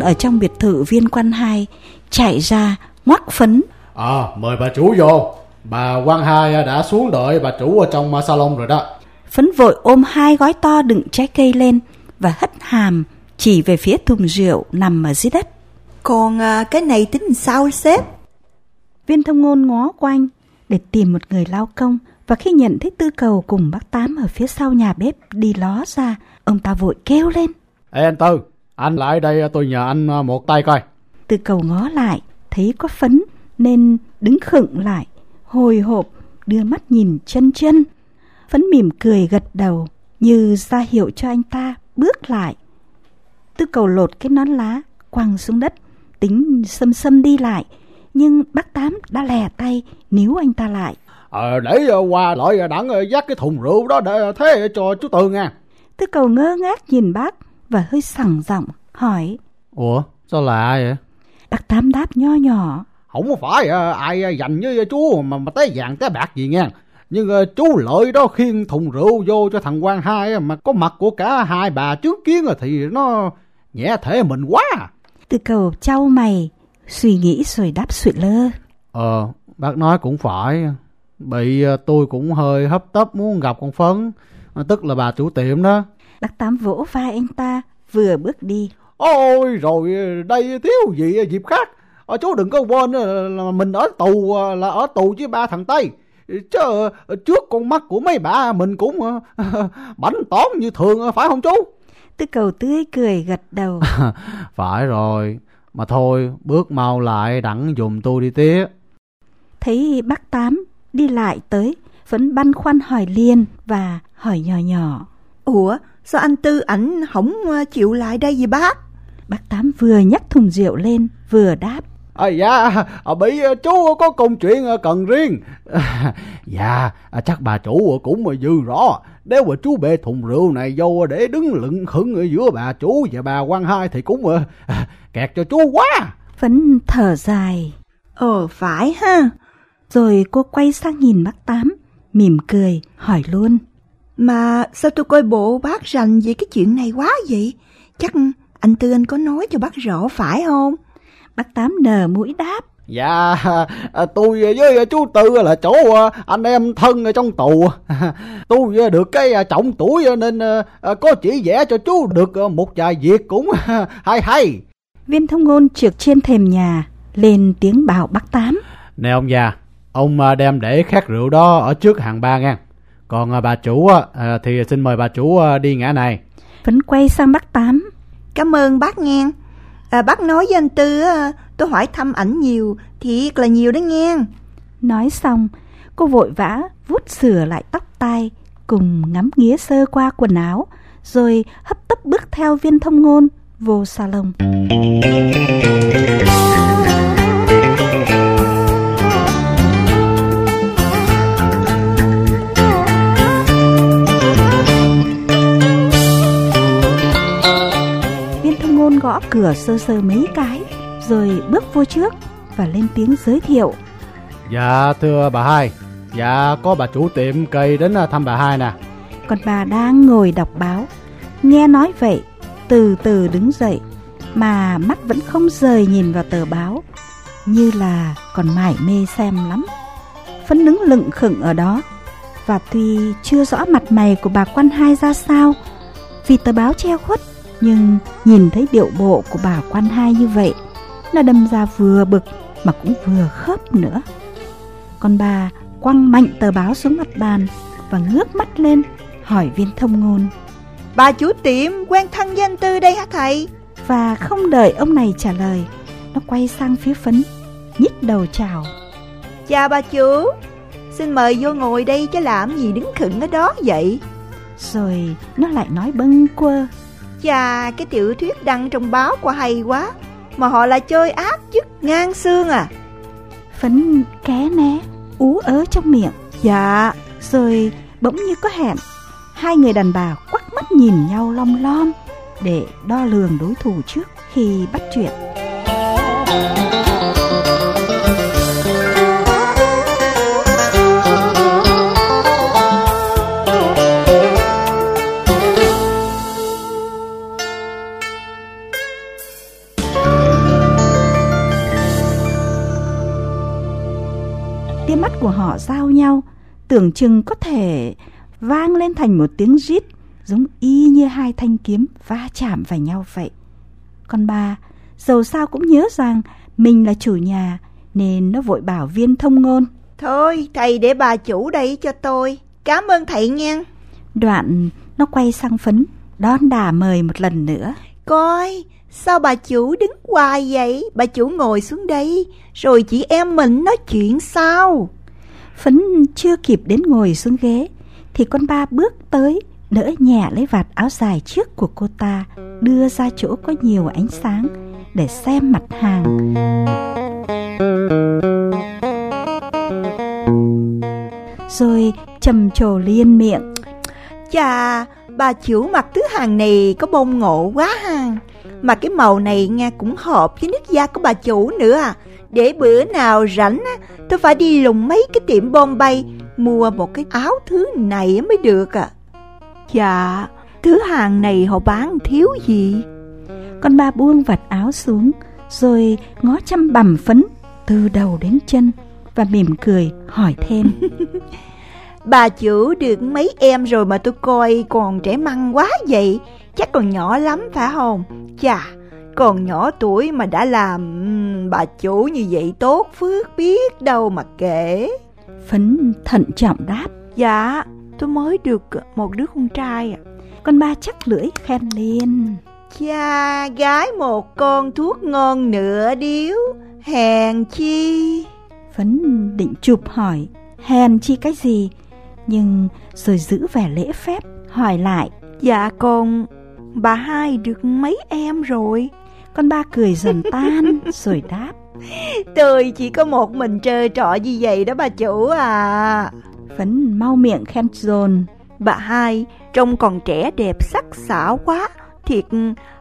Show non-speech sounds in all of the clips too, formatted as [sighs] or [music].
ở trong biệt thự viên quan hai chạy ra ngoắc phấn. À, mời bà chủ vô. Bà quan hai đã xuống đợi bà chủ ở trong salon rồi đó. Phấn vội ôm hai gói to đựng trái cây lên và hất hàm chỉ về phía thùng rượu nằm ở dưới đất. Còn à, cái này tính sao sếp? Viên thông ngôn ngó quanh để tìm một người lao công và khi nhận thấy tư cầu cùng bác Tám ở phía sau nhà bếp đi ló ra, ông ta vội kêu lên. Ê anh Tư, anh lại đây tôi nhờ anh à, một tay coi. Tư cầu ngó lại, thấy có phấn nên đứng khựng lại, hồi hộp đưa mắt nhìn chân chân. Phấn mỉm cười gật đầu như ra hiệu cho anh ta bước lại. Tư cầu lột cái nón lá quăng xuống đất, tính xâm xâm đi lại, nhưng bác Tám đã lè tay níu anh ta lại. Ờ, để qua loại đặng dắt cái thùng rượu đó để thế cho chú Tư nha. Tư cầu ngơ ngác nhìn bác và hơi sẳng giọng hỏi. Ủa, sao lạ vậy? Bác Tám đáp nho nhỏ. Không phải ai dành với chú mà mà tới vàng tới bạc gì nha. Nhưng chú lợi đó khiêng thùng rượu vô cho thằng quan hai mà có mặt của cả hai bà chứng kiến thì nó nhẹ thể mình quá. Tư cầu trao mày, suy nghĩ rồi đáp sụi lơ. Ờ, bác nói cũng phải. Bị tôi cũng hơi hấp tấp muốn gặp con Phấn, tức là bà chủ tiệm đó. Bác Tám vỗ vai anh ta, vừa bước đi. Ôi rồi đây thiếu gì dịp khác. Ờ, chú đừng có quên là mình ở tù là ở tù với ba thằng Tây. Chứ trước con mắt của mấy bà mình cũng [laughs] bảnh tón như thường phải không chú? Tư cầu tươi cười gật đầu. [laughs] phải rồi, mà thôi bước mau lại đặng dùng tôi đi tía. Thấy bác Tám đi lại tới, vẫn băn khoăn hỏi liền và hỏi nhỏ nhỏ. Ủa, sao anh Tư ảnh không chịu lại đây gì bác? Bác Tám vừa nhắc thùng rượu lên, vừa đáp. À, dạ, bị chú có công chuyện cần riêng. [laughs] À, dạ, chắc bà chủ cũng dư rõ. Nếu mà chú bê thùng rượu này vô để đứng lựng khửng ở giữa bà chủ và bà quan hai thì cũng à, [laughs] kẹt cho chú quá. Vẫn thở dài. Ờ, phải ha. Rồi cô quay sang nhìn bác Tám, mỉm cười, hỏi luôn. Mà sao tôi coi bộ bác rành về cái chuyện này quá vậy? Chắc anh Tư anh có nói cho bác rõ phải không? Bác Tám nở mũi đáp. Dạ, tôi với chú Tư là chỗ anh em thân ở trong tù. [laughs] Tôi được cái trọng tuổi nên có chỉ vẽ cho chú được một vài việc cũng [laughs] hay hay. Viên thông ngôn trượt trên thềm nhà, lên tiếng bảo bác Tám. Nè ông già, ông đem để khát rượu đó ở trước hàng ba nha. Còn bà chủ thì xin mời bà chủ đi ngã này. Phấn quay sang bác Tám. Cảm ơn bác nghe. À, bác nói với anh Tư tôi hỏi thăm ảnh nhiều, thiệt là nhiều đó nghe. Nói xong, cô vội vã vuốt sửa lại tóc tai, cùng ngắm nghía sơ qua quần áo, rồi hấp tấp bước theo viên thông ngôn vô salon. Gõ cửa sơ sơ mấy cái rồi bước vô trước và lên tiếng giới thiệu. Dạ thưa bà hai, dạ có bà chủ tiệm cây đến thăm bà hai nè. Còn bà đang ngồi đọc báo, nghe nói vậy, từ từ đứng dậy mà mắt vẫn không rời nhìn vào tờ báo, như là còn mải mê xem lắm. Phấn đứng lựng khựng ở đó, và tuy chưa rõ mặt mày của bà quan hai ra sao, vì tờ báo che khuất nhưng nhìn thấy điệu bộ của bà quan hai như vậy Nó đâm ra vừa bực mà cũng vừa khớp nữa. Còn bà quăng mạnh tờ báo xuống mặt bàn Và ngước mắt lên hỏi viên thông ngôn. Bà chủ tiệm quen thân với anh Tư đây hả thầy? Và không đợi ông này trả lời Nó quay sang phía phấn Nhích đầu chào. Chào bà chủ Xin mời vô ngồi đây chứ làm gì đứng khựng ở đó vậy? Rồi nó lại nói bâng quơ Chà, cái tiểu thuyết đăng trong báo của hay quá Mà họ là chơi ác chứ, ngang xương à. Phấn ké né, ú ớ trong miệng. Dạ, rồi bỗng như có hẹn Hai người đàn bà quắc mắt nhìn nhau long lom Để đo lường đối thủ trước khi bắt chuyện giao nhau, tưởng chừng có thể vang lên thành một tiếng rít giống y như hai thanh kiếm va chạm vào nhau vậy. Con ba, dầu sao cũng nhớ rằng mình là chủ nhà nên nó vội bảo viên thông ngôn. Thôi, thầy để bà chủ đây cho tôi. Cảm ơn thầy nha. Đoạn nó quay sang phấn, đón đà mời một lần nữa. Coi, sao bà chủ đứng hoài vậy? Bà chủ ngồi xuống đây, rồi chị em mình nói chuyện sao? Phấn chưa kịp đến ngồi xuống ghế, thì con ba bước tới, đỡ nhẹ lấy vạt áo dài trước của cô ta, đưa ra chỗ có nhiều ánh sáng để xem mặt hàng. Rồi trầm trồ liên miệng. Chà, bà chủ mặc thứ hàng này có bông ngộ quá ha. Mà cái màu này nghe cũng hợp với nước da của bà chủ nữa à. Để bữa nào rảnh á, tôi phải đi lùng mấy cái tiệm Bombay mua một cái áo thứ này mới được à. Dạ, thứ hàng này họ bán thiếu gì? Con ba buông vạt áo xuống, rồi ngó chăm bằm phấn từ đầu đến chân và mỉm cười hỏi thêm. [laughs] bà chủ được mấy em rồi mà tôi coi còn trẻ măng quá vậy, chắc còn nhỏ lắm phải không? Chà, còn nhỏ tuổi mà đã làm bà chủ như vậy tốt phước biết đâu mà kể. Phấn thận trọng đáp. Dạ, tôi mới được một đứa con trai ạ. Con ba chắc lưỡi khen lên. Cha, gái một con thuốc ngon nữa điếu, hèn chi. Phấn định chụp hỏi, hèn chi cái gì? Nhưng rồi giữ vẻ lễ phép, hỏi lại. Dạ con, bà hai được mấy em rồi? Con ba cười dần [laughs] tan rồi đáp. Tôi chỉ có một mình trơ trọ như vậy đó bà chủ à. Phấn mau miệng khen dồn. Bà hai trông còn trẻ đẹp sắc sảo quá. Thiệt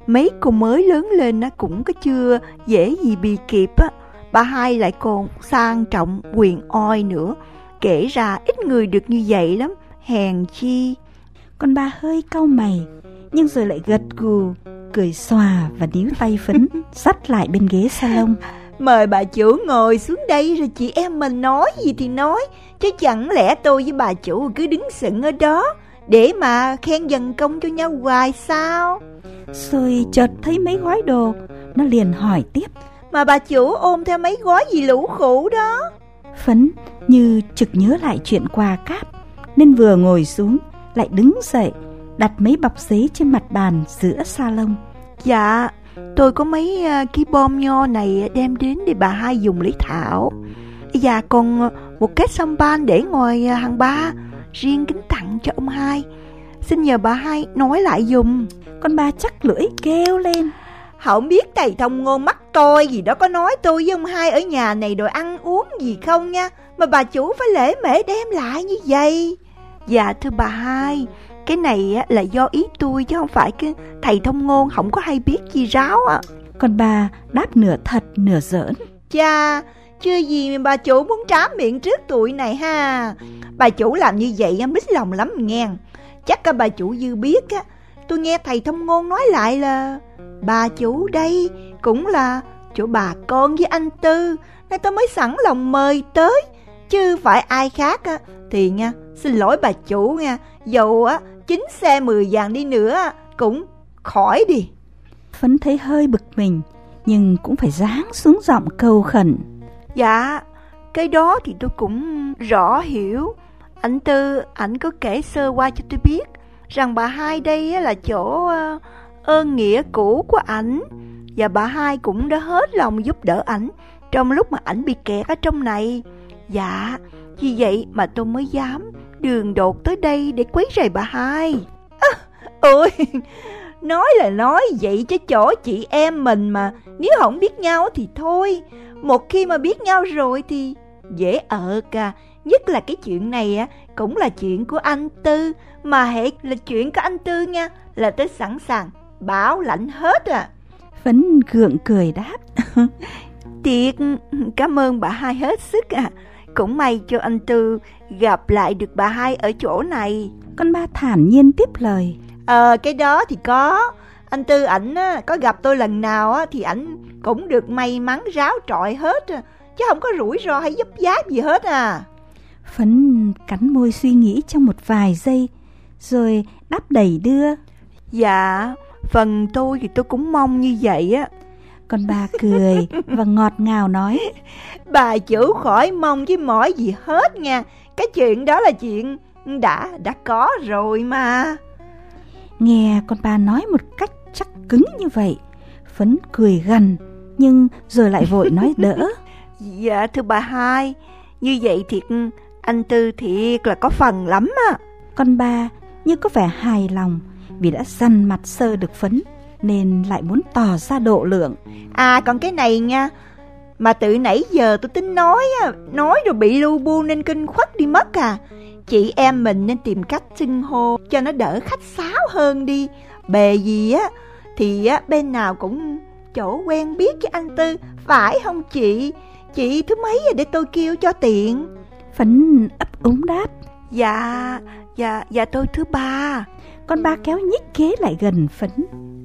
mấy cô mới lớn lên nó cũng có chưa dễ gì bị kịp á. Bà hai lại còn sang trọng quyền oi nữa. Kể ra ít người được như vậy lắm. Hèn chi. Con ba hơi cau mày nhưng rồi lại gật gù cười xòa và níu tay phấn [laughs] dắt lại bên ghế salon. [laughs] Mời bà chủ ngồi xuống đây rồi chị em mình nói gì thì nói chứ chẳng lẽ tôi với bà chủ cứ đứng sững ở đó để mà khen dần công cho nhau hoài sao? Rồi chợt thấy mấy gói đồ nó liền hỏi tiếp. Mà bà chủ ôm theo mấy gói gì lũ khủ đó? Phấn như trực nhớ lại chuyện quà cáp nên vừa ngồi xuống lại đứng dậy đặt mấy bọc giấy trên mặt bàn giữa salon. Dạ, tôi có mấy uh, cái bom nho này đem đến để bà hai dùng lấy thảo. Dạ còn một cái ban để ngồi uh, hàng ba, riêng kính tặng cho ông hai. Xin nhờ bà hai nói lại dùng. Con ba chắc lưỡi kêu lên. Không biết thầy thông ngôn mắt tôi gì đó có nói tôi với ông hai ở nhà này đồ ăn uống gì không nha. Mà bà chủ phải lễ mễ đem lại như vậy. Dạ thưa bà hai, cái này á, là do ý tôi chứ không phải cái thầy thông ngôn không có hay biết gì ráo á. Còn bà đáp nửa thật nửa giỡn. Cha, chưa gì mà bà chủ muốn trám miệng trước tuổi này ha. Bà chủ làm như vậy mít lòng lắm nghe. Chắc cả bà chủ dư biết á. Tôi nghe thầy thông ngôn nói lại là bà chủ đây cũng là chỗ bà con với anh Tư nên tôi mới sẵn lòng mời tới chứ phải ai khác á thì nha xin lỗi bà chủ nha dầu á chính xe mười vàng đi nữa cũng khỏi đi. Phấn thấy hơi bực mình, nhưng cũng phải dáng xuống giọng cầu khẩn. Dạ, cái đó thì tôi cũng rõ hiểu. Anh Tư, anh có kể sơ qua cho tôi biết rằng bà hai đây là chỗ ờ, ơn nghĩa cũ của ảnh và bà hai cũng đã hết lòng giúp đỡ ảnh trong lúc mà ảnh bị kẹt ở trong này. Dạ, vì vậy mà tôi mới dám đường đột tới đây để quấy rầy bà hai. À, ôi, nói là nói vậy chứ chỗ chị em mình mà, nếu không biết nhau thì thôi. Một khi mà biết nhau rồi thì dễ ở cả. Nhất là cái chuyện này á cũng là chuyện của anh Tư, mà hệ là chuyện của anh Tư nha, là tôi sẵn sàng bảo lãnh hết à. Phấn gượng cười đáp. [laughs] Tiệt, cảm ơn bà hai hết sức à. Cũng may cho anh Tư gặp lại được bà hai ở chỗ này. Con ba thản nhiên tiếp lời. Ờ, cái đó thì có. Anh Tư ảnh có gặp tôi lần nào á, thì ảnh cũng được may mắn ráo trọi hết. Chứ không có rủi ro hay giúp giá gì hết à. Phấn cắn môi suy nghĩ trong một vài giây, rồi đáp đầy đưa. Dạ, phần tôi thì tôi cũng mong như vậy á. Còn bà cười và ngọt ngào nói. [laughs] Bà chủ khỏi mong với mỏi gì hết nha. Cái chuyện đó là chuyện đã đã có rồi mà. Nghe con bà nói một cách chắc cứng như vậy, Phấn cười gần nhưng rồi lại vội [laughs] nói đỡ. Dạ thưa bà hai, như vậy thiệt anh Tư thiệt là có phần lắm á. Con ba như có vẻ hài lòng vì đã dằn mặt sơ được Phấn nên lại muốn tỏ ra độ lượng. À còn cái này nha, mà từ nãy giờ tôi tính nói á, nói rồi bị lu bu nên kinh khuất đi mất à. Chị em mình nên tìm cách xưng hô cho nó đỡ khách sáo hơn đi. Bề gì á thì á, bên nào cũng chỗ quen biết với anh Tư, phải không chị? Chị thứ mấy rồi để tôi kêu cho tiện. Phấn ấp úng đáp. Dạ, dạ, dạ tôi thứ ba. Con ba kéo nhích ghế lại gần Phấn.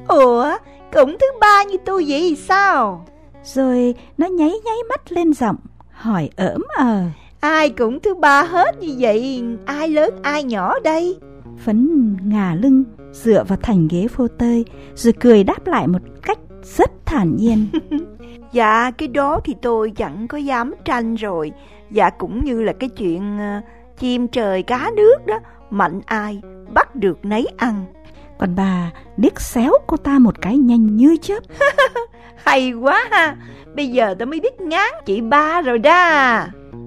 Ủa, cũng thứ ba như tôi vậy sao? Rồi nó nháy nháy mắt lên giọng, hỏi ỡm ờ. Ai cũng thứ ba hết như vậy, ai lớn ai nhỏ đây? Phấn ngả lưng, dựa vào thành ghế phô tơi, rồi cười đáp lại một cách rất thản nhiên. [laughs] dạ, cái đó thì tôi chẳng có dám tranh rồi. Dạ cũng như là cái chuyện uh, chim trời cá nước đó, mạnh ai bắt được nấy ăn. Còn bà liếc xéo cô ta một cái nhanh như chớp. [laughs] Hay quá ha, bây giờ tôi mới biết ngán chị ba rồi đó.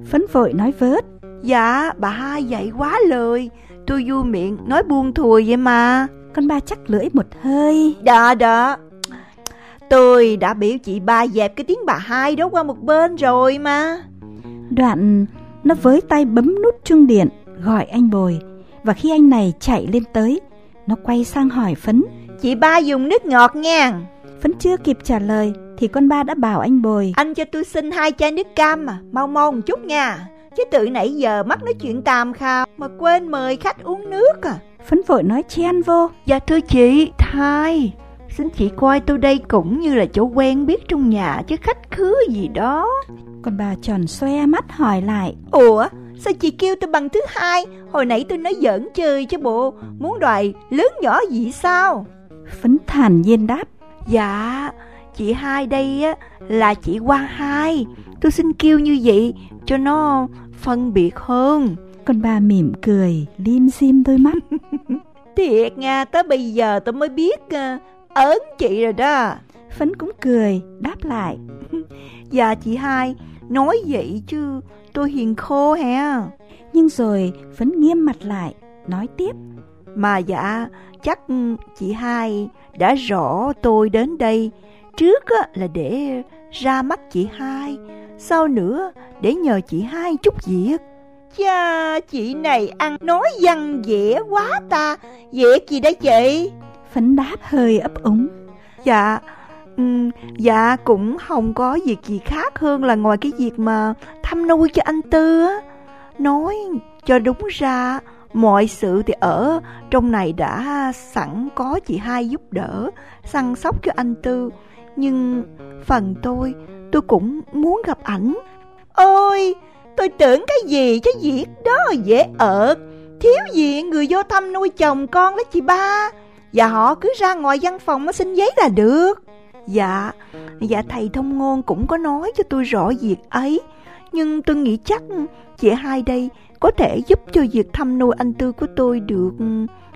Phấn vội nói vớt. Dạ, bà hai dạy quá lời. Tôi vui miệng nói buông thùi vậy mà. Con ba chắc lưỡi một hơi. Đó đó. Tôi đã biểu chị ba dẹp cái tiếng bà hai đó qua một bên rồi mà. Đoạn nó với tay bấm nút chuông điện gọi anh Bồi và khi anh này chạy lên tới nó quay sang hỏi Phấn. Chị ba dùng nước ngọt nha. Phấn chưa kịp trả lời Thì con ba đã bảo anh Bồi. Anh cho tôi xin hai chai nước cam mà Mau mau một chút nha. Chứ tự nãy giờ mắt nói chuyện tàm khao Mà quên mời khách uống nước à. Phấn vội nói chen vô. Dạ thưa chị Thai Xin chị coi tôi đây cũng như là chỗ quen biết trong nhà Chứ khách khứa gì đó. Còn bà tròn xoe mắt hỏi lại. Ủa Sao chị kêu tôi bằng thứ hai? Hồi nãy tôi nói giỡn chơi chứ bộ. Muốn đòi lớn nhỏ gì sao? Phấn thản nhiên đáp. Dạ Chị hai đây á là chị Quang hai. Tôi xin kêu như vậy Cho nó phân biệt hơn. Con bà mỉm cười Lim dim đôi mắt. [laughs] Thiệt nha Tới bây giờ tôi mới biết uh, ớn chị rồi đó. Phấn cũng cười Đáp lại. [laughs] Dạ chị hai Nói vậy chứ tôi hiền khô hè. Nhưng rồi Phấn nghiêm mặt lại Nói tiếp. Mà dạ chắc chị hai đã rõ tôi đến đây. Trước là để ra mắt chị hai. Sau nữa để nhờ chị hai chút việc. Cha chị này ăn nói văn dễ quá ta. Việc gì đấy chị? Phấn đáp hơi ấp úng. Dạ Ừ, Dạ cũng không có việc gì khác hơn là ngoài cái việc mà thăm nuôi cho anh Tư á. Nói cho đúng ra Mọi sự thì ở trong này đã sẵn có chị hai giúp đỡ Săn sóc cho anh Tư. Nhưng phần tôi tôi cũng muốn gặp ảnh. Ôi tôi tưởng cái gì chứ việc đó dễ ợt. Thiếu gì người vô thăm nuôi chồng con đó chị ba? Và họ cứ ra ngoài văn phòng mà xin giấy là được. Dạ, dạ thầy thông ngôn cũng có nói cho tôi rõ việc ấy. Nhưng tôi nghĩ chắc chị hai đây có thể giúp cho việc thăm nuôi anh Tư của tôi được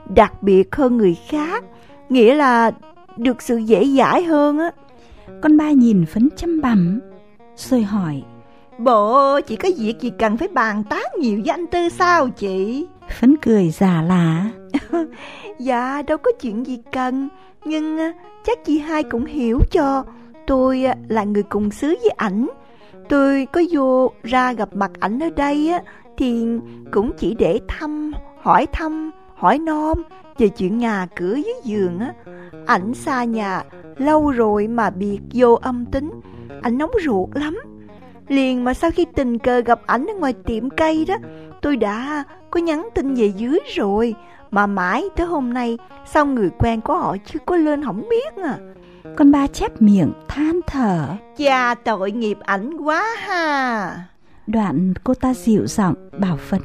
đặc biệt hơn người khác. Nghĩa là được sự dễ dãi hơn á. Con ba nhìn phấn chăm bằm Rồi hỏi. Bộ chỉ có việc gì cần phải bàn tán nhiều với anh Tư sao chị? Phấn cười giả lạ. [laughs] Dạ đâu có chuyện gì cần nhưng à, chắc chị hai cũng hiểu cho. Tôi à, là người cùng xứ với ảnh. Tôi có vô ra gặp mặt ảnh ở đây Thì cũng chỉ để thăm, hỏi thăm, hỏi nom Về chuyện nhà cửa dưới giường á. Ảnh xa nhà lâu rồi mà biệt vô âm tính. Ảnh nóng ruột lắm. Liền mà sau khi tình cờ gặp ảnh ở ngoài tiệm cây đó Tôi đã có nhắn tin về dưới rồi. Mà mãi tới hôm nay Sao người quen của họ chưa có lên không biết à? Con ba chép miệng than thở. Cha tội nghiệp ảnh quá ha. Đoạn cô ta dịu giọng bảo Phấn.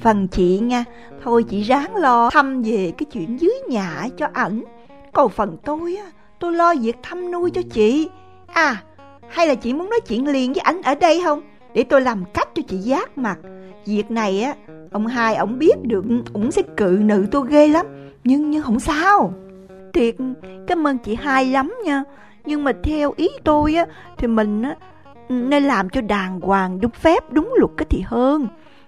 Phần chị nha Thôi chị ráng lo thăm về cái chuyện dưới nhà cho ảnh. Còn phần tôi á Tôi lo việc thăm nuôi cho chị. À hay là chị muốn nói chuyện liền với ảnh ở đây không? Để tôi làm cách cho chị giác mặt. Việc này á Ông hai ổng biết được Ổng sẽ cự nữ tôi ghê lắm. Nhưng nhưng không sao. Thiệt, cảm ơn chị hai lắm nha. Nhưng mà theo ý tôi á, Thì mình á, nên làm cho đàng hoàng, đúng phép, đúng luật cái thì hơn.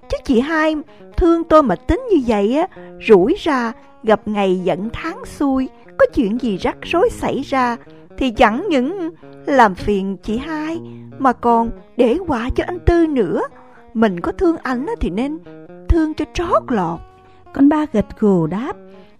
Chứ chị hai thương tôi mà tính như vậy á, rủi ra, gặp ngày dẫn tháng xuôi, có chuyện gì rắc rối xảy ra, thì chẳng những làm phiền chị hai, mà còn để quả cho anh tư nữa. Mình có thương anh á thì nên thương cho trót lọt Con ba gật gù đáp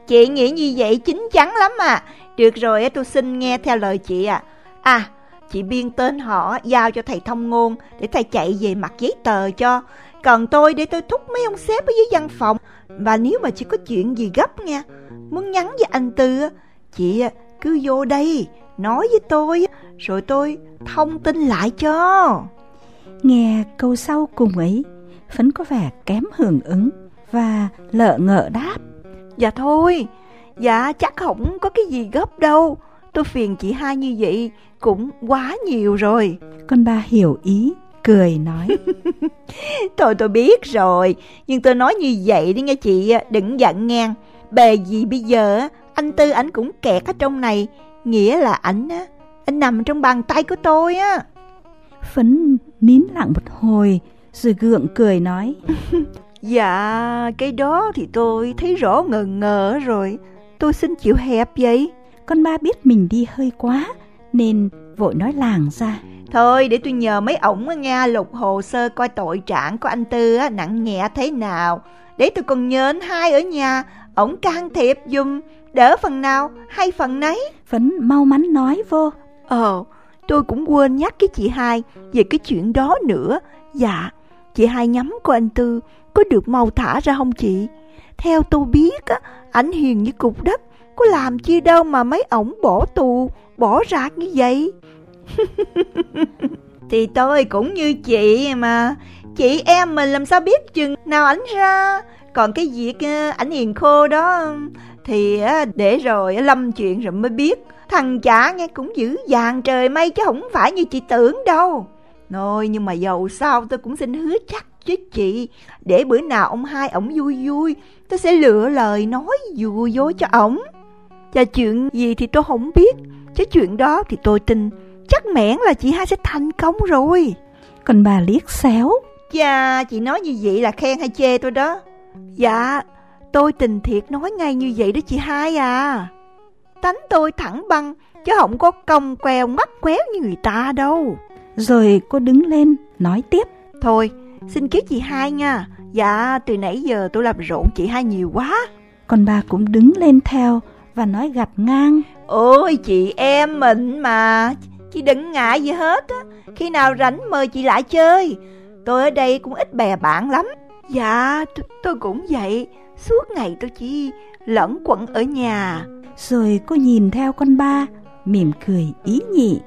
chị nghĩ như vậy chín chắn lắm à được rồi tôi xin nghe theo lời chị à à Chị biên tên họ giao cho thầy thông ngôn để thầy chạy về mặt giấy tờ cho. Còn tôi để tôi thúc mấy ông sếp ở dưới văn phòng. Và nếu mà chị có chuyện gì gấp nha, muốn nhắn với anh Tư, chị cứ vô đây, nói với tôi, rồi tôi thông tin lại cho. Nghe câu sau cùng ấy, Phấn có vẻ kém hưởng ứng và lợ ngợ đáp. Dạ thôi, dạ chắc không có cái gì gấp đâu. Tôi phiền chị hai như vậy cũng quá nhiều rồi. Con ba hiểu ý, cười nói. [laughs] Thôi tôi biết rồi, nhưng tôi nói như vậy đi nghe chị, đừng giận ngang. Bề gì bây giờ, anh Tư ảnh cũng kẹt ở trong này, nghĩa là ảnh á, anh nằm trong bàn tay của tôi á. Phấn nín lặng một hồi, rồi gượng cười nói. [laughs] dạ, cái đó thì tôi thấy rõ ngờ ngờ rồi, tôi xin chịu hẹp vậy. Con ba biết mình đi hơi quá, nên vội nói làng ra. Thôi để tôi nhờ mấy ổng nghe lục hồ sơ coi tội trạng của anh Tư á, nặng nhẹ thế nào. Để tôi còn nhớ anh hai ở nhà, ổng can thiệp dùm, đỡ phần nào hay phần nấy. Phấn mau mắn nói vô. Ờ, tôi cũng quên nhắc cái chị hai về cái chuyện đó nữa. Dạ, chị hai nhắm của anh Tư có được mau thả ra không chị? Theo tôi biết á, ảnh hiền như cục đất, có làm chi đâu mà mấy ổng bỏ tù bỏ rạc như vậy. [laughs] Thì tôi cũng như chị mà. Chị em mình làm sao biết chừng nào ảnh ra? Còn cái việc ờ, ảnh hiền khô đó Thì ờ, để rồi lâm chuyện rồi mới biết. Thằng chả nghe cũng dữ dàng trời mây Chứ không phải như chị tưởng đâu. Thôi nhưng mà dầu sao tôi cũng xin hứa chắc với chị Để bữa nào ông hai ổng vui vui Tôi sẽ lựa lời nói vui dối cho ổng. Và chuyện gì thì tôi không biết Chứ chuyện đó thì tôi tin Chắc mẻn là chị hai sẽ thành công rồi. Còn bà liếc xéo. Chà chị nói như vậy là khen hay chê tôi đó? Dạ Tôi tình thiệt nói ngay như vậy đó chị hai à. Tánh tôi thẳng băng Chứ không có cong queo mắt quéo như người ta đâu Rồi cô đứng lên nói tiếp. Thôi xin kiếp chị hai nha. Dạ từ nãy giờ tôi làm rộn chị hai nhiều quá. Còn bà cũng đứng lên theo Và nói gặt ngang. Ôi chị em mình mà. Chị đừng ngại gì hết á. Khi nào rảnh mời chị lại chơi. Tôi ở đây cũng ít bè bạn lắm. Dạ tôi cũng vậy. Suốt ngày tôi chỉ lẫn quẩn ở nhà. Rồi cô nhìn theo con ba Mỉm cười ý nhị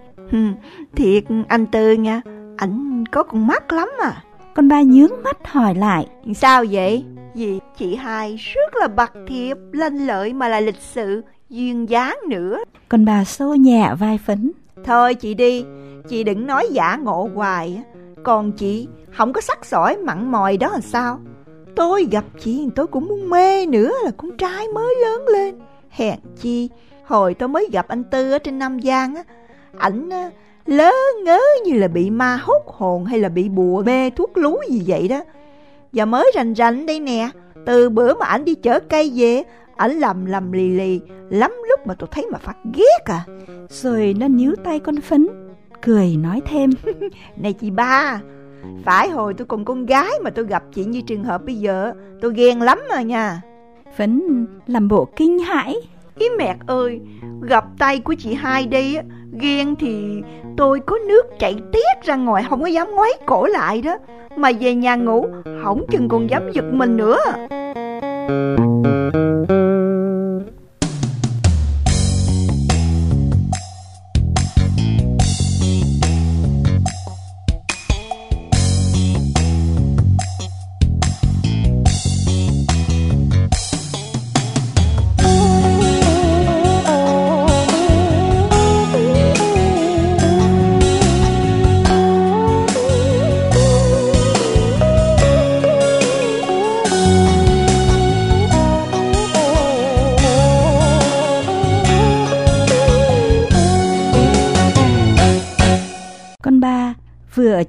Thiệt anh Tư nha Ảnh có con mắt lắm à Con ba nhướng mắt hỏi lại Sao vậy? Vì chị hai rất là bạc thiệp Lanh lợi mà là lịch sự duyên dáng nữa. Còn bà xô nhẹ vai phấn. Thôi chị đi, chị đừng nói giả ngộ hoài. Còn chị không có sắc sỏi mặn mòi đó là sao? Tôi gặp chị tôi cũng muốn mê nữa là con trai mới lớn lên. Hèn chi, hồi tôi mới gặp anh Tư ở trên Nam Giang á, ảnh lớ ngớ như là bị ma hút hồn hay là bị bùa mê thuốc lú gì vậy đó. Và mới rành rành đây nè, từ bữa mà ảnh đi chở cây về, ảnh lầm lầm lì lì, lắm lúc mà tôi thấy mà phát ghét à. Rồi nó níu tay con Phấn, cười nói thêm. [laughs] Này chị ba, phải hồi tôi còn con gái mà tôi gặp chị như trường hợp bây giờ, tôi ghen lắm mà nha. Phấn làm bộ kinh hãi. Ý mẹ ơi, gặp tay của chị hai đây á, ghen thì tôi có nước chảy tiết ra ngoài không có dám ngoái cổ lại đó. Mà về nhà ngủ, không chừng còn dám giật mình nữa.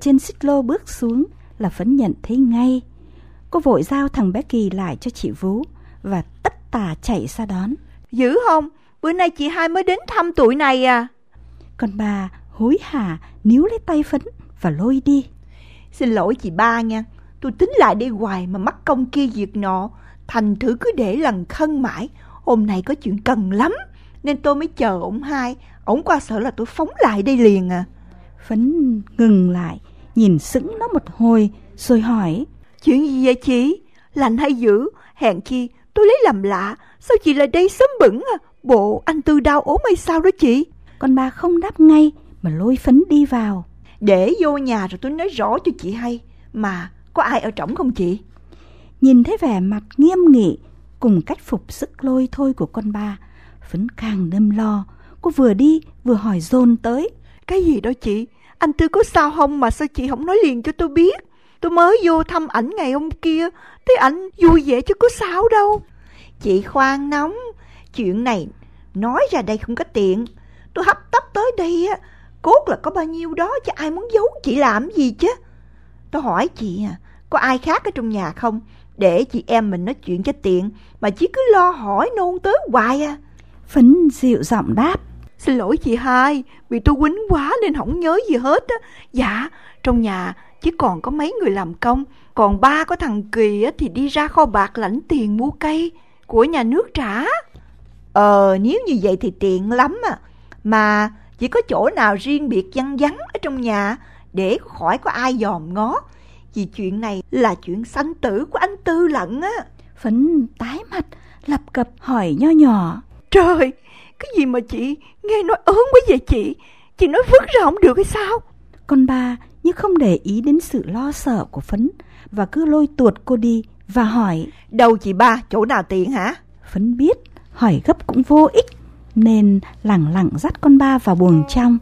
Trên xích lô bước xuống là Phấn nhận thấy ngay. Cô vội giao thằng bé Kỳ lại cho chị Vú và tất tả chạy ra đón. Dữ không? Bữa nay chị hai mới đến thăm tuổi này à? Còn bà hối hả níu lấy tay Phấn và lôi đi. Xin lỗi chị ba nha, tôi tính lại đây hoài mà mắc công kia việc nọ. Thành thử cứ để lần khân mãi, hôm nay có chuyện cần lắm. Nên tôi mới chờ ổng hai, ổng qua sợ là tôi phóng lại đây liền à. Phấn ngừng lại, nhìn sững nó một hồi, rồi hỏi. Chuyện gì vậy chị? Lạnh hay dữ? Hèn chi, tôi lấy làm lạ. Sao chị lại đây sớm bẩn à? Bộ anh Tư đau ốm hay sao đó chị? Con ba không đáp ngay, mà lôi Phấn đi vào. Để vô nhà rồi tôi nói rõ cho chị hay. Mà có ai ở trỏng không chị? Nhìn thấy vẻ mặt nghiêm nghị cùng cách phục sức lôi thôi của con ba, Phấn càng đâm lo. Cô vừa đi vừa hỏi dồn tới. Cái gì đó chị? Anh Tư có sao không mà sao chị không nói liền cho tôi biết? Tôi mới vô thăm ảnh ngày hôm kia, thấy ảnh vui vẻ chứ có sao đâu. Chị khoan nóng, chuyện này nói ra đây không có tiện. Tôi hấp tấp tới đây á, cốt là có bao nhiêu đó chứ ai muốn giấu chị làm gì chứ. Tôi hỏi chị à, có ai khác ở trong nhà không? Để chị em mình nói chuyện cho tiện, mà chỉ cứ lo hỏi nôn tới hoài à. Phấn dịu giọng đáp. Xin lỗi chị hai, vì tôi quýnh quá nên không nhớ gì hết á. Dạ, trong nhà chỉ còn có mấy người làm công, còn ba có thằng Kỳ á, thì đi ra kho bạc lãnh tiền mua cây của nhà nước trả. Ờ, nếu như vậy thì tiện lắm à. Mà chỉ có chỗ nào riêng biệt vắng vắng ở trong nhà để khỏi có ai dòm ngó. Vì chuyện này là chuyện sanh tử của anh Tư lận á. Phấn tái mặt, lập cập hỏi nho nhỏ. Trời, cái gì mà chị nghe nói ớn quá vậy chị? Chị nói vứt ra không được hay sao? Con ba như không để ý đến sự lo sợ của Phấn và cứ lôi tuột cô đi và hỏi. Đâu chị ba, chỗ nào tiện hả? Phấn biết, hỏi gấp cũng vô ích nên lẳng lặng dắt con ba vào buồng trong.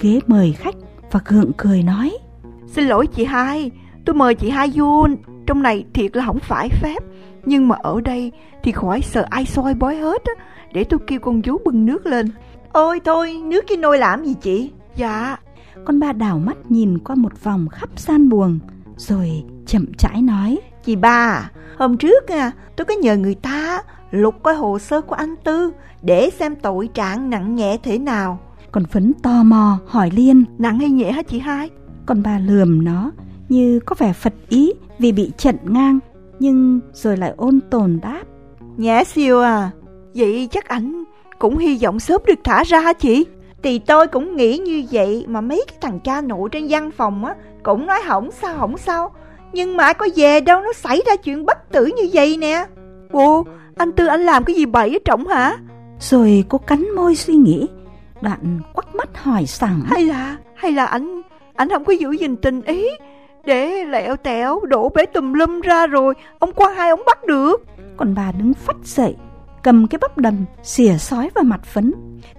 Ghế mời khách và gượng cười nói. Xin lỗi chị hai, tôi mời chị hai vô, trong này thiệt là không phải phép. Nhưng mà ở đây thì khỏi sợ ai soi bói hết á, để tôi kêu con vú bưng nước lên. Ôi thôi, nước cái nồi làm gì chị? Dạ. Con ba đảo mắt nhìn qua một vòng khắp gian buồng, rồi chậm rãi nói. Chị ba, hôm trước à, tôi có nhờ người ta lục coi hồ sơ của anh Tư để xem tội trạng nặng nhẹ thế nào. Còn Phấn tò mò hỏi Liên. Nặng hay nhẹ hả chị hai? Con ba lườm nó như có vẻ phật ý vì bị trận ngang, nhưng rồi lại ôn tồn đáp. Nhẹ siêu à, vậy chắc ảnh cũng hy vọng sớm được thả ra hả chị? Thì tôi cũng nghĩ như vậy mà mấy cái thằng cha nội trên văn phòng á cũng nói hỏng sao hỏng sao. Nhưng mà có về đâu nó xảy ra chuyện bất tử như vậy nè. Ồ, anh Tư anh làm cái gì bậy ở trọng hả? Rồi cô cắn môi suy nghĩ, đoạn quắt mắt hỏi sẵn. Hay là, hay là anh, anh không có giữ gìn tình ý, để lẹo tẹo đổ bể tùm lum ra rồi, ông quan hai ông bắt được. Còn bà đứng phắt dậy, cầm cái bắp đầm, xìa sói vào mặt phấn.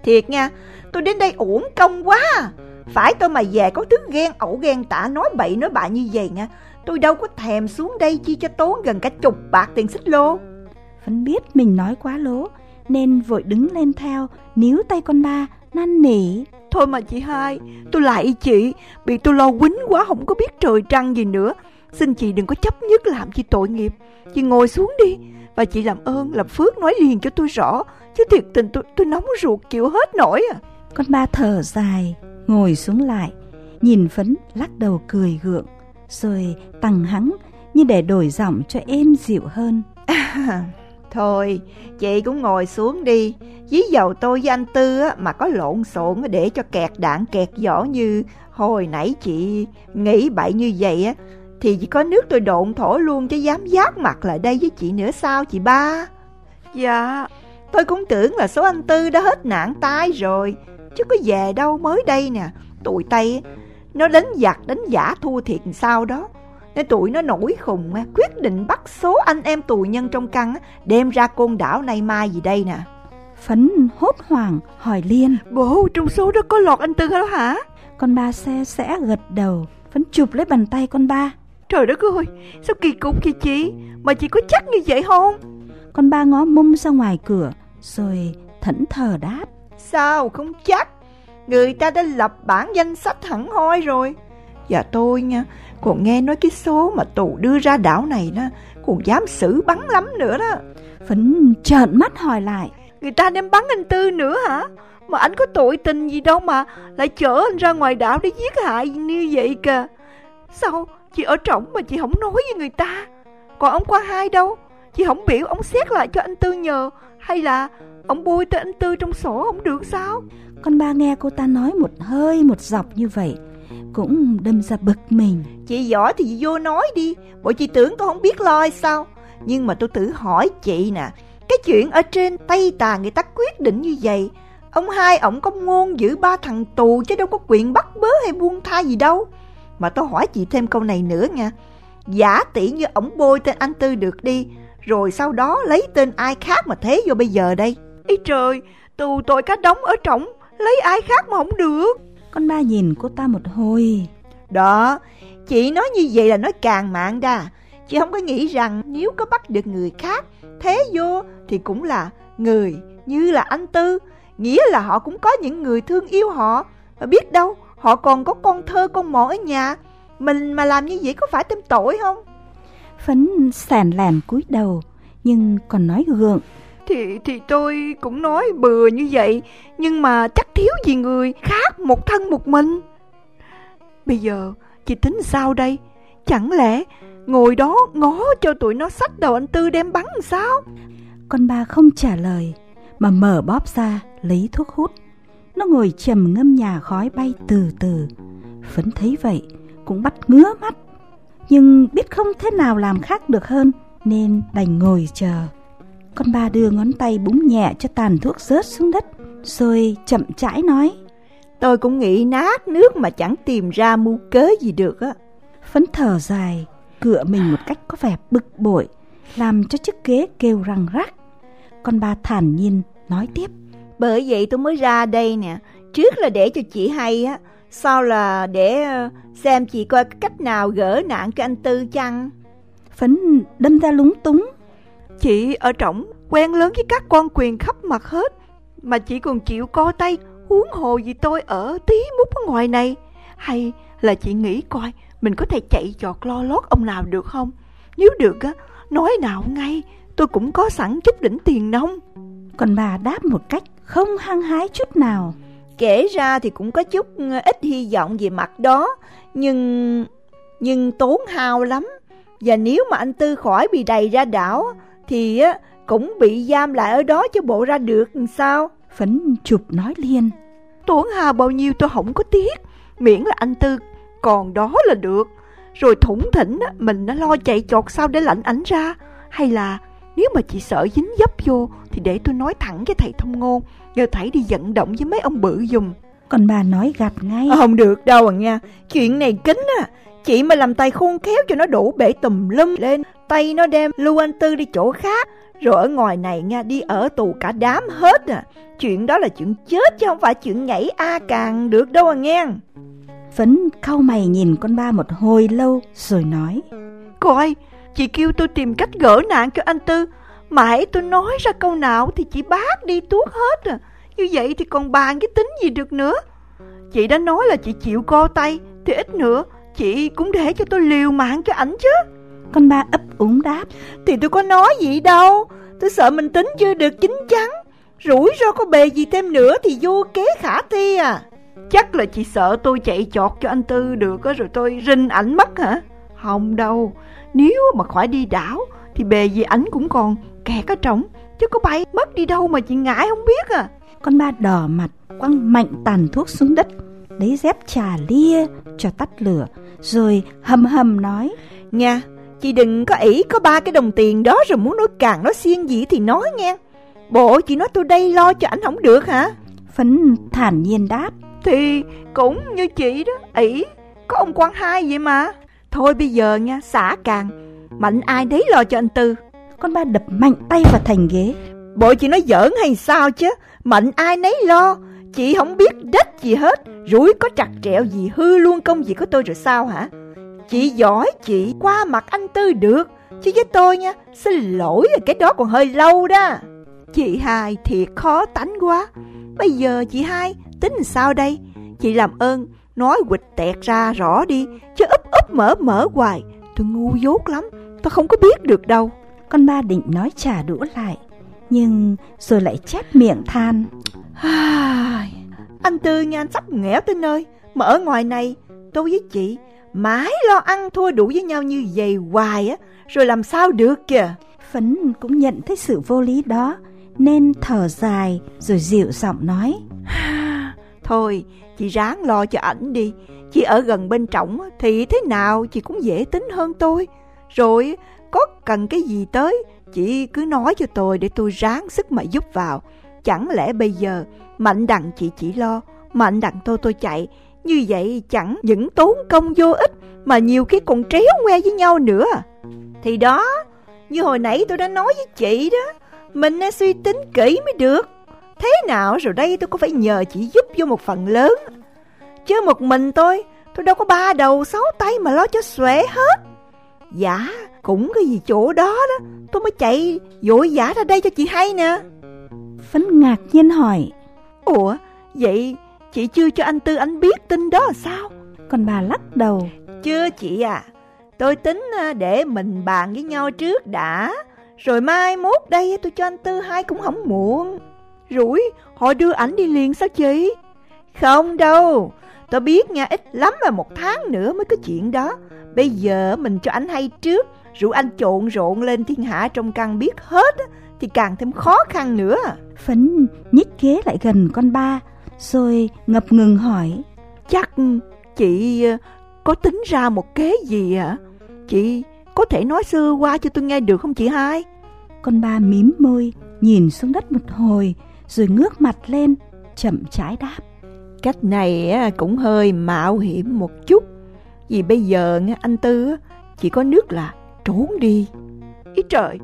Thiệt nha, tôi đến đây uổng công quá Phải tôi mà về có thứ ghen ẩu ghen tả nói bậy nói bạ như vậy nha Tôi đâu có thèm xuống đây chi cho tốn gần cả chục bạc tiền xích lô Phấn biết mình nói quá lố Nên vội đứng lên theo Níu tay con ba năn nỉ. Thôi mà chị hai Tôi lại chị Bị tôi lo quýnh quá không có biết trời trăng gì nữa. Xin chị đừng có chấp nhất làm chi tội nghiệp. Chị ngồi xuống đi. Và chị làm ơn làm phước nói liền cho tôi rõ. Chứ thiệt tình tôi tôi nóng ruột chịu hết nổi à. Con ba thở dài Ngồi xuống lại Nhìn Phấn lắc đầu cười gượng Rồi tăng hắng Như để đổi giọng cho êm dịu hơn [laughs] Thôi. Chị cũng ngồi xuống đi. Dí dầu tôi với anh Tư á, mà có lộn xộn để cho kẹt đạn kẹt giỏ như hồi nãy chị nghĩ bậy như vậy á Thì chỉ có nước tôi độn thổ luôn chứ dám giác mặt lại đây với chị nữa sao chị ba? Dạ. Tôi cũng tưởng là số anh Tư đã hết nạn tai rồi Chứ có về đâu mới đây nè. Tụi Tây Nó đánh giặc đánh giả thua thiệt sao đó Nên tụi nó nổi khùng Quyết định bắt số anh em tù nhân trong căn Đem ra côn đảo nay mai gì đây nè Phấn hốt hoảng hỏi Liên Bố trong số đó có lọt anh Tư đó hả Con ba xe sẽ gật đầu Phấn chụp lấy bàn tay con ba Trời đất ơi, sao kỳ cục vậy chị? Mà chị có chắc như vậy không? Con ba ngó mông ra ngoài cửa, rồi thẫn thờ đáp. Sao không chắc? Người ta đã lập bản danh sách hẳn hoi rồi. Và tôi nha, còn nghe nói cái số mà tù đưa ra đảo này đó, còn dám xử bắn lắm nữa đó. Phấn trợn mắt hỏi lại. Người ta đem bắn anh Tư nữa hả? Mà anh có tội tình gì đâu mà lại chở anh ra ngoài đảo để giết hại như vậy kìa. Sao chị ở trọng mà chị không nói với người ta? Còn ông qua hai đâu? Chị không biểu ông xét lại cho anh Tư nhờ Hay là ông bôi tên anh Tư trong sổ không được sao Con ba nghe cô ta nói một hơi một dọc như vậy Cũng đâm ra bực mình Chị giỏi thì vô nói đi Bộ chị tưởng tôi không biết lo hay sao Nhưng mà tôi tự hỏi chị nè Cái chuyện ở trên Tây Tà người ta quyết định như vậy Ông hai ổng có ngôn giữ ba thằng tù Chứ đâu có quyền bắt bớ hay buông tha gì đâu Mà tôi hỏi chị thêm câu này nữa nha Giả tỷ như ổng bôi tên anh Tư được đi rồi sau đó lấy tên ai khác mà thế vô bây giờ đây. Ý trời, tù tội cá đóng ở trỏng, lấy ai khác mà không được. Con ba nhìn cô ta một hồi. Đó, chị nói như vậy là nói càng mạng đà. Chị không có nghĩ rằng nếu có bắt được người khác, thế vô thì cũng là người như là anh Tư. Nghĩa là họ cũng có những người thương yêu họ. Và biết đâu, họ còn có con thơ con mỏ ở nhà. Mình mà làm như vậy có phải thêm tội không? Phấn sàn làn cúi đầu, nhưng còn nói gượng. Thì thì tôi cũng nói bừa như vậy, nhưng mà chắc thiếu gì người khác một thân một mình. Bây giờ chị tính sao đây? Chẳng lẽ ngồi đó ngó cho tụi nó sách đầu anh Tư đem bắn sao? Con ba không trả lời, mà mở bóp ra lấy thuốc hút. Nó ngồi trầm ngâm nhà khói bay từ từ. Phấn thấy vậy, cũng bắt ngứa mắt nhưng biết không thế nào làm khác được hơn nên đành ngồi chờ. Con ba đưa ngón tay búng nhẹ cho tàn thuốc rớt xuống đất, rồi chậm rãi nói. Tôi cũng nghĩ nát nước mà chẳng tìm ra mưu cớ gì được á. Phấn thở dài, cựa mình một cách có vẻ bực bội, làm cho chiếc ghế kêu răng rắc. Con ba thản nhiên nói tiếp. Bởi vậy tôi mới ra đây nè, trước là để cho chị hay á, sau là để ờ, xem chị coi cách nào gỡ nạn cho anh Tư chăng? Phấn đâm ra lúng túng. Chị ở trọng quen lớn với các quan quyền khắp mặt hết, mà chị còn chịu co tay huống hồ gì tôi ở tí mút ở ngoài này. Hay là chị nghĩ coi mình có thể chạy trọt lo lót ông nào được không? Nếu được á, nói nào ngay, tôi cũng có sẵn chút đỉnh tiền nông. Còn bà đáp một cách không hăng hái chút nào. Kể ra thì cũng có chút ờ, ít hy vọng về mặt đó, nhưng nhưng tốn hao lắm. Và nếu mà anh Tư khỏi bị đầy ra đảo thì cũng bị giam lại ở đó chứ bộ ra được sao? Phấn chụp nói liên. Tốn hao bao nhiêu tôi không có tiếc, miễn là anh Tư còn đó là được. Rồi thủng thỉnh mình nó lo chạy chọt sao để lạnh ảnh ra. Hay là nếu mà chị sợ dính dấp vô thì để tôi nói thẳng với thầy thông ngôn Nhờ thầy đi vận động với mấy ông bự dùng Còn bà nói gạt ngay à, Không được đâu à nha Chuyện này kính à Chị mà làm tay khôn khéo cho nó đổ bể tùm lum lên Tay nó đem Lưu Anh Tư đi chỗ khác. Rồi ở ngoài này nha Đi ở tù cả đám hết à. Chuyện đó là chuyện chết chứ không phải chuyện nhảy A càng được đâu à nghe. Phấn cau mày nhìn con ba một hồi lâu Rồi nói. Coi Chị kêu tôi tìm cách gỡ nạn cho anh Tư. Mà hãy tôi nói ra câu nào Thì chị bác đi tuốt hết à. Như vậy thì còn bàn cái tính gì được nữa. Chị đã nói là chị chịu co tay Thì ít nữa Chị cũng để cho tôi liều mạng cho ảnh chứ. Con ba ấp úng đáp. Thì tôi có nói gì đâu. Tôi sợ mình tính chưa được chính chắn. Rủi ro có bề gì thêm nữa Thì vô kế khả thi à. Chắc là chị sợ tôi chạy chọt cho anh Tư được Rồi tôi rinh ảnh mất hả? Không đâu. Nếu mà khỏi đi đảo Thì bề gì ảnh cũng còn kẹt ở trống. Chứ có bay mất đi đâu mà chị ngại không biết à. Con ba đỏ mặt quăng mạnh tàn thuốc xuống đất Lấy dép trà lia cho tắt lửa Rồi hầm hầm nói Nha Chị đừng có ỷ có ba cái đồng tiền đó Rồi muốn nói càng nói xiên gì thì nói nghe. Bộ chị nói tôi đây lo cho ảnh không được hả? Phấn thản nhiên đáp Thì cũng như chị đó ỷ Có ông quan hai vậy mà. Thôi bây giờ nha, xả càng Mạnh ai đấy lo cho anh Tư. Con ba đập mạnh tay vào thành ghế. Bộ chị nói giỡn hay sao chứ Mạnh ai nấy lo Chị không biết đất gì hết, Rủi có trặc trẹo gì hư luôn công việc của tôi rồi sao hả? Chị giỏi, chị qua mặt anh Tư được, Chứ với tôi nha, Xin lỗi cái đó còn hơi lâu đó. Chị hai thiệt khó tánh quá. Bây giờ chị hai, tính sao đây? Chị làm ơn, nói quịch tẹt ra rõ đi, Chứ úp úp mở mở hoài. Tôi ngu dốt lắm, Tôi không có biết được đâu. Con ba định nói trả đũa lại. Nhưng rồi lại chép miệng than. Anh Tư nha anh sắp nghèo tới nơi. Mà ở ngoài này tôi với chị Mãi lo ăn thua đủ với nhau như vậy hoài á. Rồi làm sao được kìa? Phấn cũng nhận thấy sự vô lý đó Nên thở dài rồi dịu giọng nói. [sighs] Thôi chị ráng lo cho ảnh đi. Chị ở gần bên trọng thì thế nào chị cũng dễ tính hơn tôi. Rồi có cần cái gì tới Chị cứ nói cho tôi để tôi ráng sức mà giúp vào. Chẳng lẽ bây giờ mạnh đặng chị chỉ lo Mạnh đặng tôi tôi chạy, Như vậy chẳng những tốn công vô ích Mà nhiều khi còn tréo ngoe với nhau nữa. Thì đó, Như hồi nãy tôi đã nói với chị đó, Mình nên suy tính kỹ mới được. Thế nào rồi đây tôi có phải nhờ chị giúp vô một phần lớn? Chứ một mình tôi Tôi đâu có ba đầu sáu tay mà lo cho xuể hết. Dạ cũng cái gì chỗ đó đó. Tôi mới chạy vội vã ra đây cho chị hay nè. Phấn ngạc nhiên hỏi. Ủa vậy chị chưa cho anh Tư anh biết tin đó là sao? Còn bà lắc đầu. Chưa chị à. Tôi tính à, để mình bàn với nhau trước đã. Rồi mai mốt đây tôi cho anh Tư hai cũng không muộn. Rủi họ đưa ảnh đi liền sao chị? Không đâu. Tôi biết nha ít lắm là một tháng nữa mới có chuyện đó. Bây giờ mình cho anh hay trước Rủ anh trộn rộn lên thiên hạ trong căn biết hết Thì càng thêm khó khăn nữa Phấn nhích ghế lại gần con ba Rồi ngập ngừng hỏi Chắc chị ờ, có tính ra một kế gì ạ? Chị có thể nói sơ qua cho tôi nghe được không chị hai? Con ba mím môi Nhìn xuống đất một hồi Rồi ngước mặt lên Chậm trái đáp Cách này cũng hơi mạo hiểm một chút Vì bây giờ anh Tư chỉ có nước là trốn đi. Ý trời,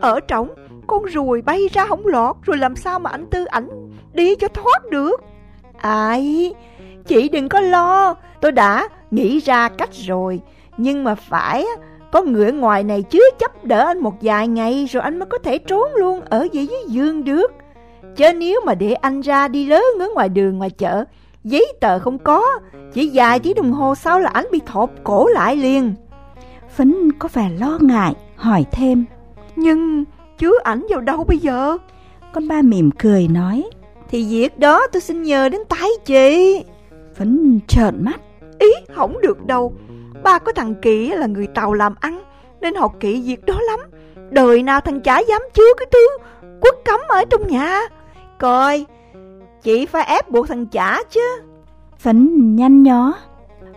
Ở trống, con ruồi bay ra không lọt Rồi làm sao mà anh Tư ảnh đi cho thoát được? Ai, Chị đừng có lo, Tôi đã nghĩ ra cách rồi. Nhưng mà phải, có người ở ngoài này chứa chấp đỡ anh một vài ngày Rồi anh mới có thể trốn luôn ở dưới dưới giường được. Chớ nếu mà để anh ra đi lớn ở ngoài đường ngoài chợ, Giấy tờ không có, Chỉ vài tiếng đồng hồ sau là anh bị thọt cổ lại liền. Phấn có vẻ lo ngại hỏi thêm. Nhưng chứa ảnh vào đâu bây giờ? Con ba mỉm cười nói. Thì việc đó tôi xin nhờ đến tay chị. Phấn trợn mắt. Ý không được đâu. Ba có thằng Kỳ là người Tàu làm ăn Nên họ kỵ việc đó lắm. Đời nào thằng chả dám chứa cái thứ Quất cấm ở trong nhà. Coi Chị phải ép buộc thằng chả chứ. Phấn nhăn nhó.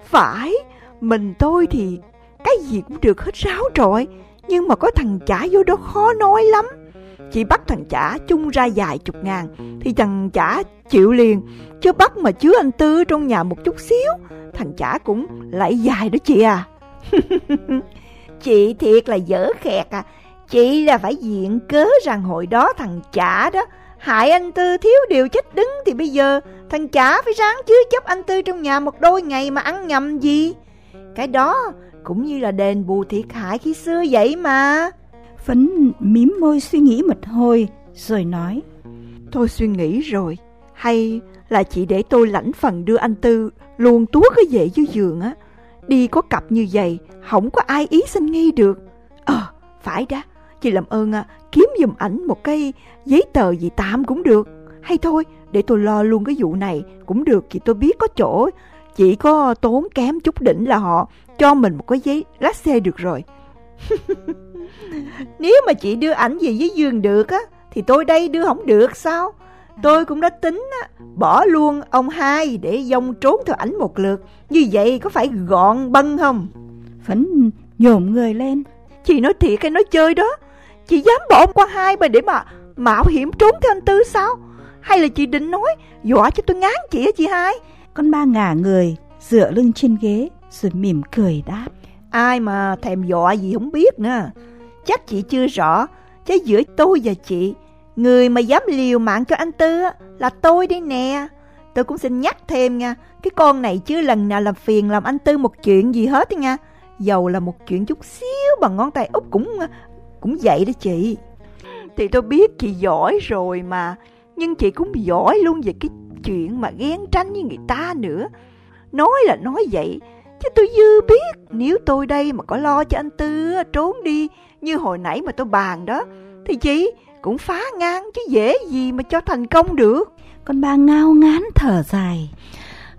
Phải Mình tôi thì cái gì cũng được hết ráo rồi Nhưng mà có thằng chả vô đó khó nói lắm. Chị bắt thằng chả chung ra vài chục ngàn, Thì thằng chả chịu liền. Chứ bắt mà chứa anh Tư trong nhà một chút xíu, Thằng chả cũng lại dài đó chị à. [laughs] Chị thiệt là dở khẹt à. Chị là phải diện cớ rằng hồi đó thằng chả đó Hại anh Tư thiếu điều chết đứng Thì bây giờ thằng chả phải ráng chứa chấp anh Tư trong nhà một đôi ngày mà ăn nhầm gì. Cái đó cũng như là đền bù thiệt hại khi xưa vậy mà. Phấn mím môi suy nghĩ một hồi Rồi nói. Tôi suy nghĩ rồi. Hay là chị để tôi lãnh phần đưa anh Tư Luôn tuốt cái về dưới giường á. Đi có cặp như vậy Không có ai ý sinh nghi được. Ờ phải đó. Chị làm ơn à, kiếm giùm ảnh một cái giấy tờ gì tạm cũng được. Hay thôi để tôi lo luôn cái vụ này Cũng được thì tôi biết có chỗ Chỉ có tốn kém chút đỉnh là họ Cho mình một cái giấy lái xe được rồi. [laughs] Nếu mà chị đưa ảnh về dưới giường được á Thì tôi đây đưa không được sao? Tôi cũng đã tính á, bỏ luôn ông hai để dông trốn theo ảnh một lượt. Như vậy có phải gọn bân không? Phấn nhổm người lên. Chị nói thiệt hay nói chơi đó? Chị dám bỏ ông qua hai mà để mà mạo hiểm trốn theo anh Tư sao? Hay là chị định nói dọa cho tôi ngán chị á chị hai Con ba ngả người dựa lưng trên ghế Rồi mỉm cười đáp. Ai mà thèm dọa gì không biết nữa. Chắc chị chưa rõ Chứ giữa tôi và chị Người mà dám liều mạng cho anh Tư là tôi đây nè. Tôi cũng xin nhắc thêm nha Cái con này chưa lần nào làm phiền làm anh Tư một chuyện gì hết nha. Dầu là một chuyện chút xíu bằng ngón tay út cũng cũng vậy đó chị. Thì tôi biết chị giỏi rồi mà Nhưng chị cũng giỏi luôn về cái chuyện mà ghen tranh với người ta nữa. Nói là nói vậy Chứ tôi dư biết Nếu tôi đây mà có lo cho anh Tư trốn đi Như hồi nãy mà tôi bàn đó Thì chị cũng phá ngang chứ dễ gì mà cho thành công được. Con ba ngao ngán thở dài.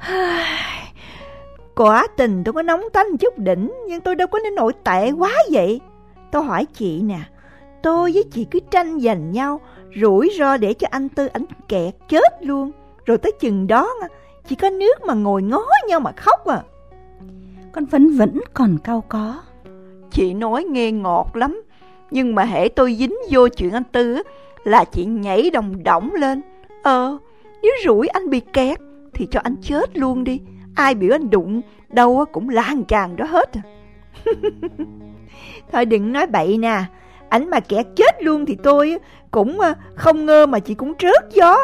[sighs] Quả tình tôi có nóng tanh chút đỉnh Nhưng tôi đâu có nên nổi tệ quá vậy. Tôi hỏi chị nè Tôi với chị cứ tranh giành nhau Rủi ro để cho anh Tư ảnh kẹt chết luôn Rồi tới chừng đó Chỉ có nước mà ngồi ngó nhau mà khóc à. Con Phấn vẫn còn cau có. Chị nói nghe ngọt lắm Nhưng mà hễ tôi dính vô chuyện anh Tư Là chị nhảy đồng đỏng lên. Ờ Nếu rủi anh bị kẹt Thì cho anh chết luôn đi Ai biểu anh đụng Đâu cũng lan tràn đó hết à. [laughs] Thôi đừng nói bậy nè Ảnh mà kẹt chết luôn thì tôi cũng không ngơ mà chị cũng trớt gió.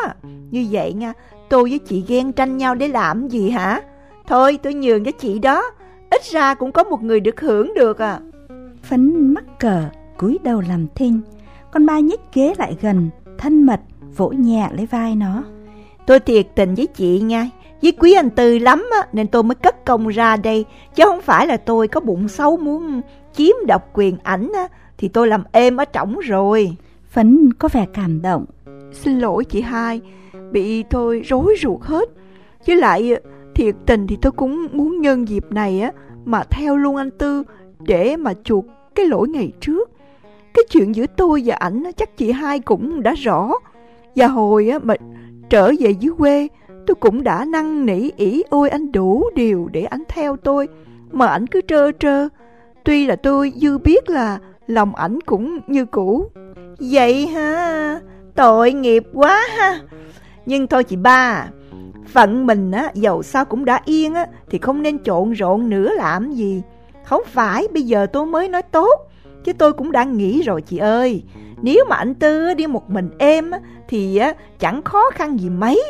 Như vậy nha Tôi với chị ghen tranh nhau để làm gì hả? Thôi tôi nhường cho chị đó. Ít ra cũng có một người được hưởng được à. Phấn mắc cờ cúi đầu làm thinh. Con ba nhích ghế lại gần Thân mật vỗ nhẹ lấy vai nó. Tôi thiệt tình với chị nha. Với quý anh Tư lắm á, Nên tôi mới cất công ra đây. Chứ không phải là tôi có bụng xấu muốn chiếm độc quyền ảnh á, Thì tôi làm êm ở trỏng rồi. Phấn có vẻ cảm động. Xin lỗi chị hai Bị tôi rối ruột hết. Với lại thiệt tình thì tôi cũng muốn nhân dịp này á Mà theo luôn anh Tư Để mà chuộc cái lỗi ngày trước. Cái chuyện giữa tôi và ảnh chắc chị hai cũng đã rõ. Và hồi á mà trở về dưới quê Tôi cũng đã năn nỉ ỉ ôi anh đủ điều để anh theo tôi. Mà ảnh cứ trơ trơ. Tuy là tôi dư biết là lòng ảnh cũng như cũ. Vậy ha, tội nghiệp quá ha. Nhưng thôi chị ba Phận mình á, dầu sao cũng đã yên á Thì không nên trộn rộn nữa làm gì. Không phải bây giờ tôi mới nói tốt Chứ tôi cũng đã nghĩ rồi chị ơi. Nếu mà anh Tư đi một mình em á, Thì á, chẳng khó khăn gì mấy.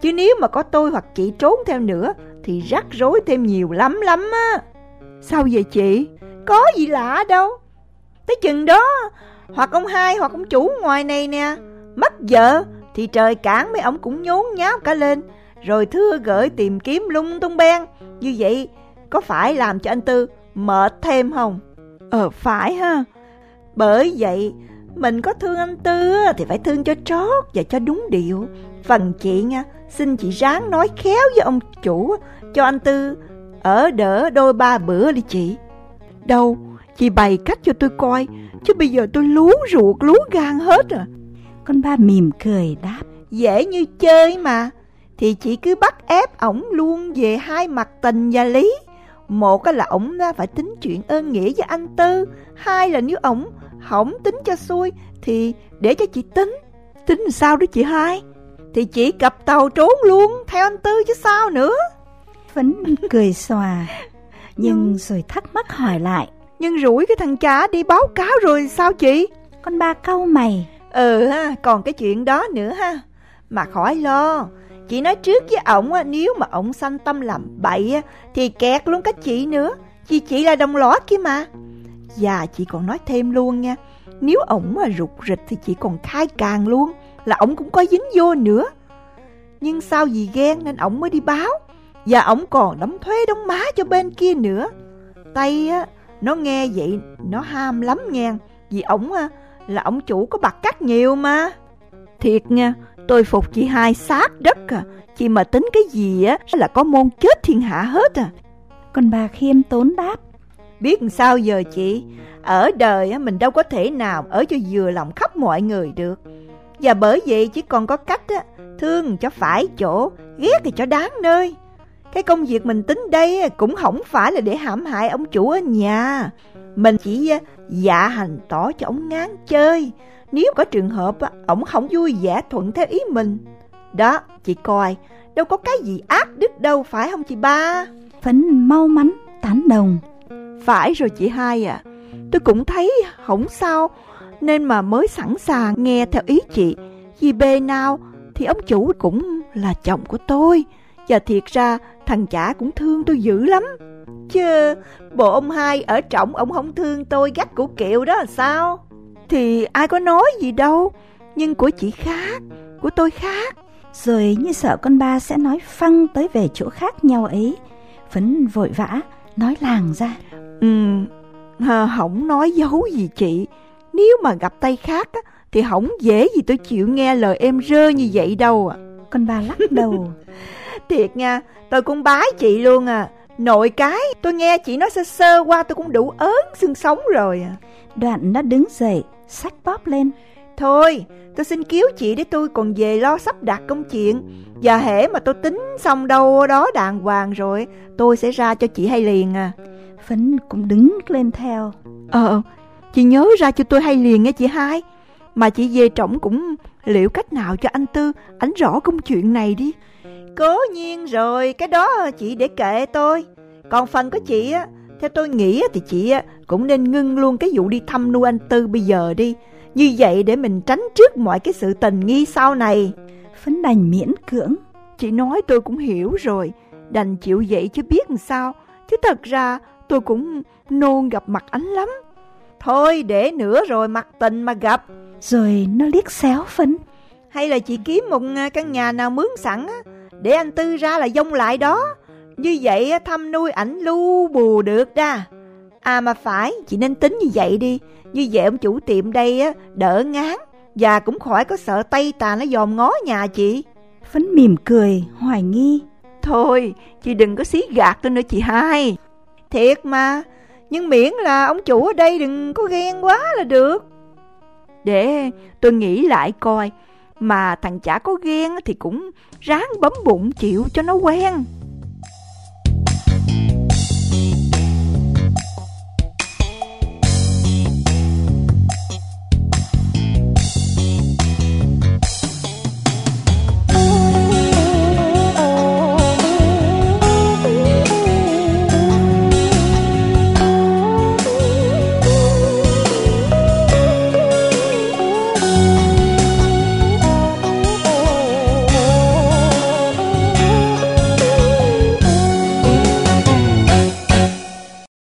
Chứ nếu mà có tôi hoặc chị trốn theo nữa Thì rắc rối thêm nhiều lắm lắm á. Sao vậy chị? Có gì lạ đâu. Tới chừng đó, Hoặc ông hai hoặc ông chủ ngoài này nè. Mất vợ Thì trời cản mấy ông cũng nhốn nháo cả lên, Rồi thưa gửi tìm kiếm lung tung ben Như vậy, có phải làm cho anh Tư mệt thêm không? Ờ phải ha. Bởi vậy, Mình có thương anh Tư Thì phải thương cho trót và cho đúng điệu. Phần chị nha Xin chị ráng nói khéo với ông chủ Cho anh Tư Ở đỡ đôi ba bữa đi chị. Đâu? Chị bày cách cho tôi coi Chứ bây giờ tôi lú ruột lú gan hết à. Con ba mỉm cười đáp. Dễ như chơi mà. Thì chị cứ bắt ép ổng luôn về hai mặt tình và lý. Một là ổng phải tính chuyện ơn nghĩa với anh Tư. Hai là nếu ổng không tính cho xui Thì để cho chị tính. Tính sao đó chị hai? Thì chị cặp tàu trốn luôn theo anh Tư chứ sao nữa. Phấn cười xòa Nhưng rồi thắc mắc hỏi lại Nhưng rủi cái thằng cha đi báo cáo rồi sao chị? Con ba cau mày. Ừ ha, còn cái chuyện đó nữa ha. Mà khỏi lo Chị nói trước với ổng nếu mà ổng sanh tâm làm bậy Thì kẹt luôn các chị nữa. Chị chị là đồng lõa kia mà. Và chị còn nói thêm luôn nha Nếu ổng mà rụt rịch thì chị còn khai càng luôn Là ổng cũng có dính vô nữa. Nhưng sao vì ghen nên ổng mới đi báo Và ổng còn đóng thuế đóng má cho bên kia nữa. Tay á, nó nghe vậy nó ham lắm nghe Vì ổng á, là ổng chủ có bạc cắt nhiều mà. Thiệt nha, tôi phục chị hai sát đất à Chị mà tính cái gì á là có môn chết thiên hạ hết à. Còn bà khiêm tốn đáp. Biết sao giờ chị? Ở đời á, mình đâu có thể nào ở cho vừa lòng khắp mọi người được. Và bởi vậy chỉ còn có cách á, thương cho phải chỗ Ghét thì cho đáng nơi Cái công việc mình tính đây cũng không phải là để hãm hại ông chủ ở nhà. Mình chỉ dạ hành tỏ cho ông ngán chơi. Nếu có trường hợp ổng không vui vẻ thuận theo ý mình. Đó, chị coi Đâu có cái gì ác đức đâu phải không chị ba? Phấn mau mắn tán đồng. Phải rồi chị hai à Tôi cũng thấy không sao Nên mà mới sẵn sàng nghe theo ý chị. Vì bề nào thì ông chủ cũng là chồng của tôi. Và thiệt ra thằng chả cũng thương tôi dữ lắm Chứ bộ ông hai ở trọng ông không thương tôi gắt của kiệu đó là sao? Thì ai có nói gì đâu, nhưng của chị khác, của tôi khác. Rồi như sợ con ba sẽ nói phăng tới về chỗ khác nhau ấy, Phấn vội vã nói làng ra. Ừ, không nói dấu gì chị, nếu mà gặp tay khác á, thì không dễ gì tôi chịu nghe lời em rơ như vậy đâu à. Con ba lắc đầu. [laughs] Thiệt nha, tôi cũng bái chị luôn à. Nội cái, tôi nghe chị nói sơ sơ qua tôi cũng đủ ớn xương sống rồi à. Đoạn nó đứng dậy, sách bóp lên. Thôi, tôi xin cứu chị để tôi còn về lo sắp đặt công chuyện. Và hễ mà tôi tính xong đâu đó đàng hoàng rồi, tôi sẽ ra cho chị hay liền à. Phấn cũng đứng lên theo. Ờ, chị nhớ ra cho tôi hay liền nghe chị hai. Mà chị về trọng cũng liệu cách nào cho anh Tư ảnh rõ công chuyện này đi. Cố nhiên rồi, cái đó chị để kệ tôi. Còn phần của chị á, theo tôi nghĩ thì chị cũng nên ngưng luôn cái vụ đi thăm nuôi anh Tư bây giờ đi. Như vậy để mình tránh trước mọi cái sự tình nghi sau này. Phấn đành miễn cưỡng. Chị nói tôi cũng hiểu rồi, đành chịu vậy chứ biết làm sao. Chứ thật ra tôi cũng nôn gặp mặt ánh lắm. Thôi để nữa rồi mặt tình mà gặp. Rồi nó liếc xéo Phấn. Hay là chị kiếm một căn nhà nào mướn sẵn á, để anh Tư ra là dông lại đó. Như vậy thăm nuôi ảnh lưu bù được đa. À mà phải, chị nên tính như vậy đi. Như vậy ông chủ tiệm đây á, đỡ ngán và cũng khỏi có sợ tay tà nó dòm ngó nhà chị. Phấn mỉm cười, hoài nghi. Thôi, chị đừng có xí gạt tôi nữa chị hai. Thiệt mà, nhưng miễn là ông chủ ở đây đừng có ghen quá là được. Để tôi nghĩ lại coi, mà thằng chả có ghen thì cũng ráng bấm bụng chịu cho nó quen.